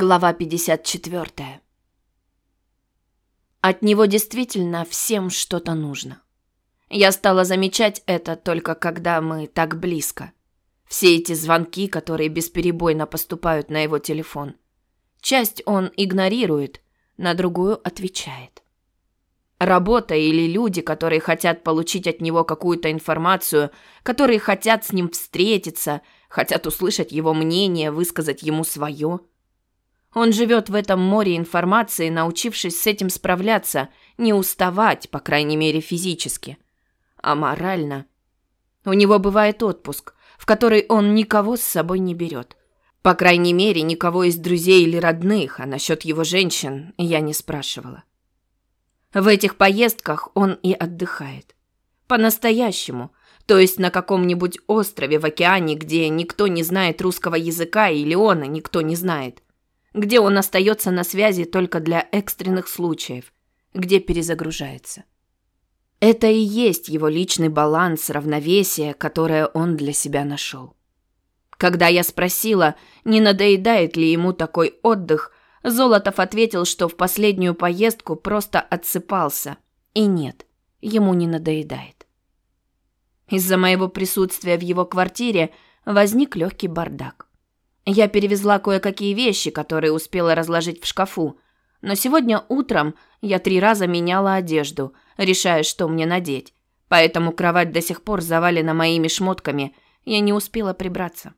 Глава 54. От него действительно всем что-то нужно. Я стала замечать это только когда мы так близко. Все эти звонки, которые бесперебойно поступают на его телефон. Часть он игнорирует, на другую отвечает. Работа или люди, которые хотят получить от него какую-то информацию, которые хотят с ним встретиться, хотят услышать его мнение, высказать ему свое – он живет в этом море информации, научившись с этим справляться, не уставать, по крайней мере, физически. А морально... У него бывает отпуск, в который он никого с собой не берет. По крайней мере, никого из друзей или родных, а насчет его женщин я не спрашивала. В этих поездках он и отдыхает. По-настоящему, то есть на каком-нибудь острове в океане, где никто не знает русского языка или он никто не знает где он остается на связи только для экстренных случаев, где перезагружается. Это и есть его личный баланс, равновесие, которое он для себя нашел. Когда я спросила, не надоедает ли ему такой отдых, Золотов ответил, что в последнюю поездку просто отсыпался. И нет, ему не надоедает. Из-за моего присутствия в его квартире возник легкий бардак. Я перевезла кое-какие вещи, которые успела разложить в шкафу. Но сегодня утром я три раза меняла одежду, решая, что мне надеть. Поэтому кровать до сих пор завалена моими шмотками, я не успела прибраться.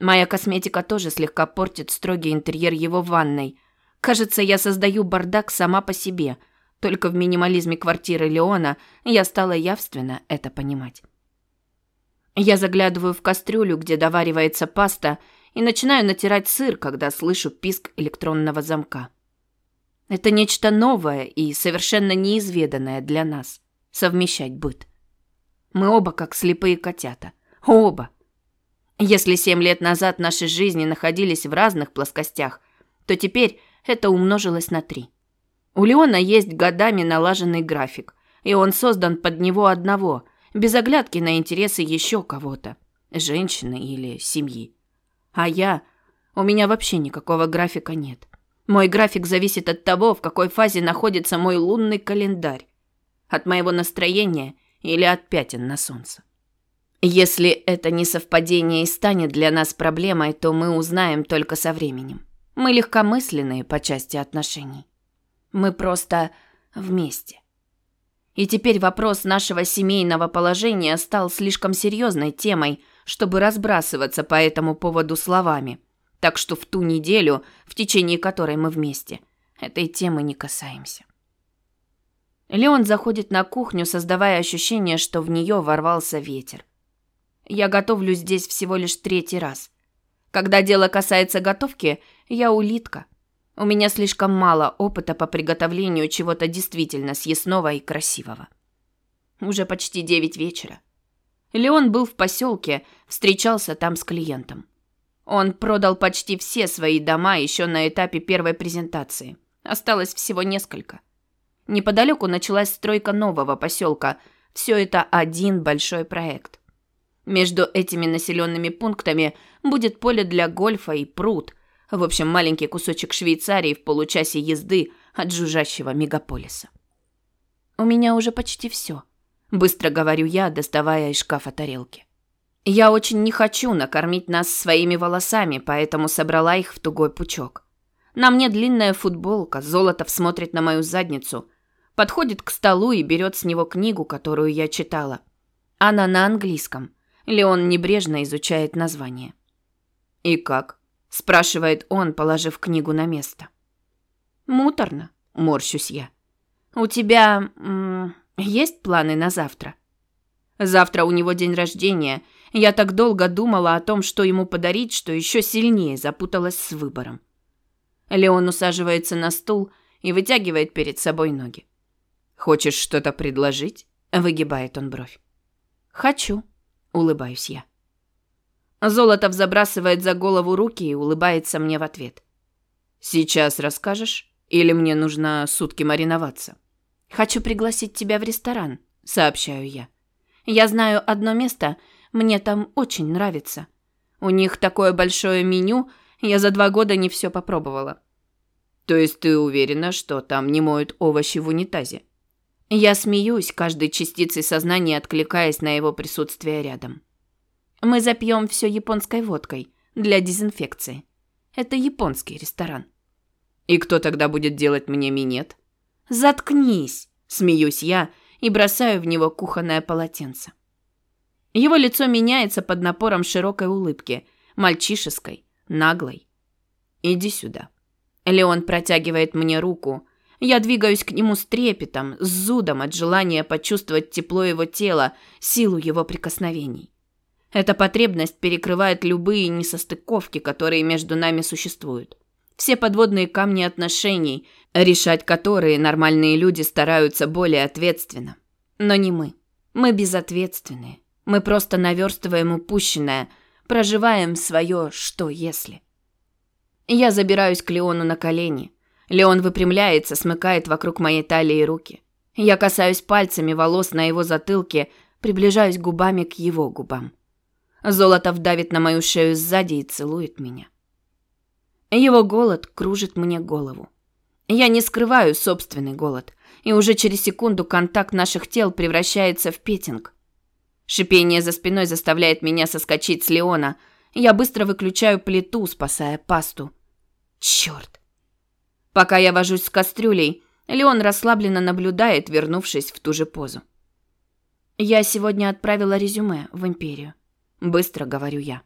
Моя косметика тоже слегка портит строгий интерьер его ванной. Кажется, я создаю бардак сама по себе. Только в минимализме квартиры Леона я стала явственно это понимать. Я заглядываю в кастрюлю, где доваривается паста, и начинаю натирать сыр, когда слышу писк электронного замка. Это нечто новое и совершенно неизведанное для нас – совмещать быт. Мы оба как слепые котята. Оба. Если семь лет назад наши жизни находились в разных плоскостях, то теперь это умножилось на три. У Леона есть годами налаженный график, и он создан под него одного, без оглядки на интересы еще кого-то – женщины или семьи. А я... У меня вообще никакого графика нет. Мой график зависит от того, в какой фазе находится мой лунный календарь. От моего настроения или от пятен на солнце. Если это не совпадение и станет для нас проблемой, то мы узнаем только со временем. Мы легкомысленные по части отношений. Мы просто вместе. И теперь вопрос нашего семейного положения стал слишком серьезной темой, чтобы разбрасываться по этому поводу словами. Так что в ту неделю, в течение которой мы вместе, этой темы не касаемся. Леон заходит на кухню, создавая ощущение, что в нее ворвался ветер. Я готовлю здесь всего лишь третий раз. Когда дело касается готовки, я улитка. У меня слишком мало опыта по приготовлению чего-то действительно съестного и красивого. Уже почти девять вечера. Леон был в поселке, встречался там с клиентом. Он продал почти все свои дома еще на этапе первой презентации. Осталось всего несколько. Неподалеку началась стройка нового поселка. Все это один большой проект. Между этими населенными пунктами будет поле для гольфа и пруд. В общем, маленький кусочек Швейцарии в получасе езды от жужжащего мегаполиса. У меня уже почти все. Быстро говорю я, доставая из шкафа тарелки. Я очень не хочу накормить нас своими волосами, поэтому собрала их в тугой пучок. На мне длинная футболка, Золотов смотрит на мою задницу, подходит к столу и берет с него книгу, которую я читала. Она на английском. Леон небрежно изучает название. «И как?» – спрашивает он, положив книгу на место. «Муторно», – морщусь я. «У тебя... Есть планы на завтра? Завтра у него день рождения. Я так долго думала о том, что ему подарить, что еще сильнее запуталась с выбором. Леон усаживается на стул и вытягивает перед собой ноги. Хочешь что-то предложить? выгибает он бровь. Хочу, улыбаюсь я. Золотов забрасывает за голову руки и улыбается мне в ответ. Сейчас расскажешь или мне нужно сутки мариноваться? Хочу пригласить тебя в ресторан, сообщаю я. Я знаю одно место, мне там очень нравится. У них такое большое меню, Я за два года не все попробовала. То есть ты уверена, что там не моют овощи в унитазе? Я смеюсь, каждой частицей сознания откликаясь на его присутствие рядом. Мы запьем все японской водкой для дезинфекции. Это японский ресторан. И кто тогда будет делать мне минет? Заткнись, смеюсь я и бросаю в него кухонное полотенце. Его лицо меняется под напором широкой улыбки, мальчишеской, наглой. Иди сюда. Леон протягивает мне руку. Я двигаюсь к нему с трепетом, с зудом от желания почувствовать тепло его тела, силу его прикосновений. Эта потребность перекрывает любые несостыковки, которые между нами существуют. Все подводные камни отношений, решать которые нормальные люди стараются более ответственно. Но не мы. Мы безответственные. Мы просто наверстываем упущенное, проживаем свое «что если». Я забираюсь к Леону на колени. Леон выпрямляется, смыкает вокруг моей талии руки. Я касаюсь пальцами волос на его затылке, приближаюсь губами к его губам. Золотов давит на мою шею сзади и целует меня. Его голод кружит мне голову. Я не скрываю собственный голод, и уже через секунду контакт наших тел превращается в петинг. Шипение за спиной заставляет меня соскочить с Леона. Я быстро выключаю плиту, спасая пасту. Черт! Пока я вожусь с кастрюлей, Леон расслабленно наблюдает, вернувшись в ту же позу. Я сегодня отправила резюме в Империю. Быстро говорю я.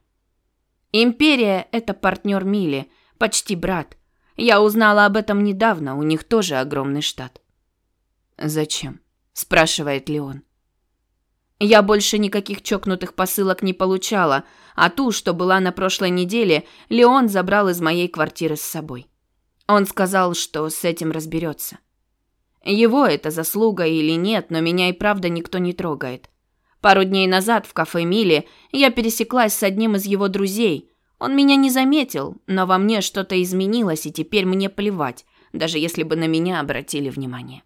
Империя – это партнер Мили, почти брат. Я узнала об этом недавно, у них тоже огромный штат. «Зачем?» – спрашивает Леон. Я больше никаких чокнутых посылок не получала, а ту, что была на прошлой неделе, Леон забрал из моей квартиры с собой. Он сказал, что с этим разберется. Его это заслуга или нет, но меня и правда никто не трогает. Пару дней назад в кафе Мили я пересеклась с одним из его друзей. Он меня не заметил, но во мне что-то изменилось, и теперь мне плевать, даже если бы на меня обратили внимание.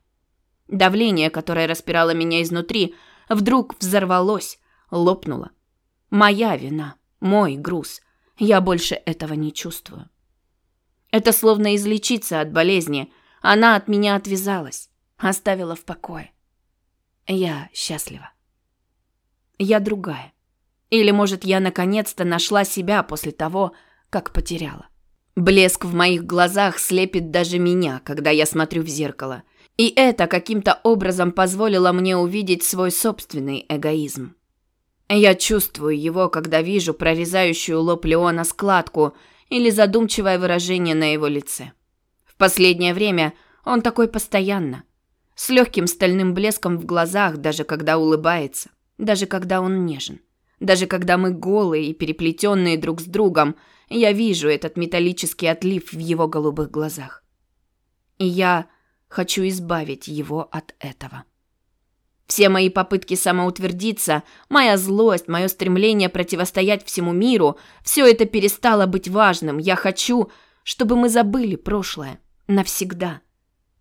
Давление, которое распирало меня изнутри, вдруг взорвалось, лопнуло. Моя вина, мой груз. Я больше этого не чувствую. Это словно излечиться от болезни. Она от меня отвязалась, оставила в покое. Я счастлива. Я другая. Или, может, я наконец-то нашла себя после того, как потеряла. Блеск в моих глазах слепит даже меня, когда я смотрю в зеркало – и это каким-то образом позволило мне увидеть свой собственный эгоизм. Я чувствую его, когда вижу прорезающую лоб Леона складку или задумчивое выражение на его лице. В последнее время он такой постоянно, с легким стальным блеском в глазах, даже когда улыбается, даже когда он нежен. Даже когда мы голые и переплетенные друг с другом, я вижу этот металлический отлив в его голубых глазах. И я Хочу избавить его от этого. Все мои попытки самоутвердиться, моя злость, мое стремление противостоять всему миру, все это перестало быть важным. Я хочу, чтобы мы забыли прошлое. Навсегда.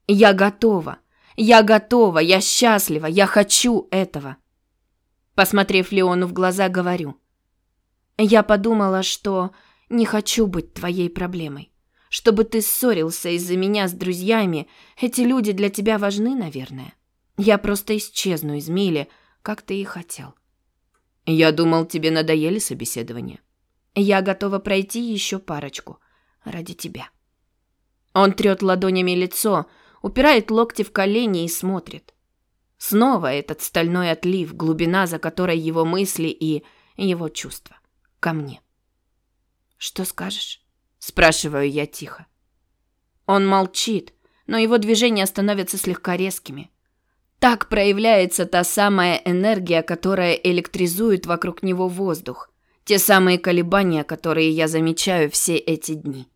Я готова. Я готова. Я счастлива. Я хочу этого. Посмотрев Леону в глаза, говорю. Я подумала, что не хочу быть твоей проблемой чтобы ты ссорился из-за меня с друзьями. Эти люди для тебя важны, наверное. Я просто исчезну из Мили, как ты и хотел. Я думал, тебе надоели собеседования. Я готова пройти еще парочку ради тебя. Он трет ладонями лицо, упирает локти в колени и смотрит. Снова этот стальной отлив, глубина, за которой его мысли и его чувства. Ко мне. Что скажешь? спрашиваю я тихо. Он молчит, но его движения становятся слегка резкими. Так проявляется та самая энергия, которая электризует вокруг него воздух. Те самые колебания, которые я замечаю все эти дни.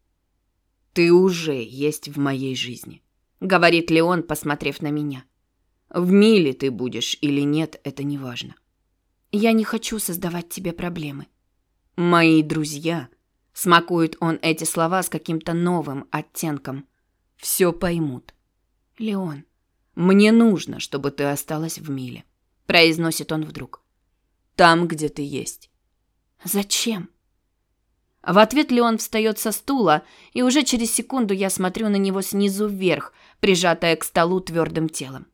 «Ты уже есть в моей жизни», — говорит Леон, посмотрев на меня. «В миле ты будешь или нет, это не важно». «Я не хочу создавать тебе проблемы». «Мои друзья Смакует он эти слова с каким-то новым оттенком. Все поймут. Леон, мне нужно, чтобы ты осталась в миле, произносит он вдруг. Там, где ты есть. Зачем? В ответ Леон встает со стула, и уже через секунду я смотрю на него снизу вверх, прижатая к столу твердым телом.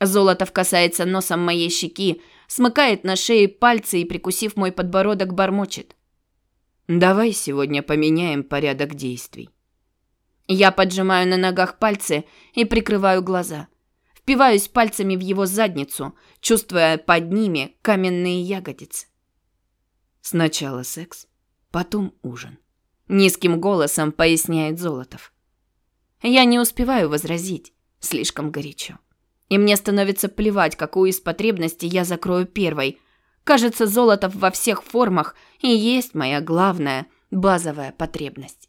Золотов касается носом моей щеки, смыкает на шее пальцы и, прикусив мой подбородок, бормочет. «Давай сегодня поменяем порядок действий». Я поджимаю на ногах пальцы и прикрываю глаза. Впиваюсь пальцами в его задницу, чувствуя под ними каменные ягодицы. Сначала секс, потом ужин. Низким голосом поясняет Золотов. Я не успеваю возразить, слишком горячо. И мне становится плевать, какую из потребностей я закрою первой. Кажется, Золотов во всех формах и есть моя главная, базовая потребность.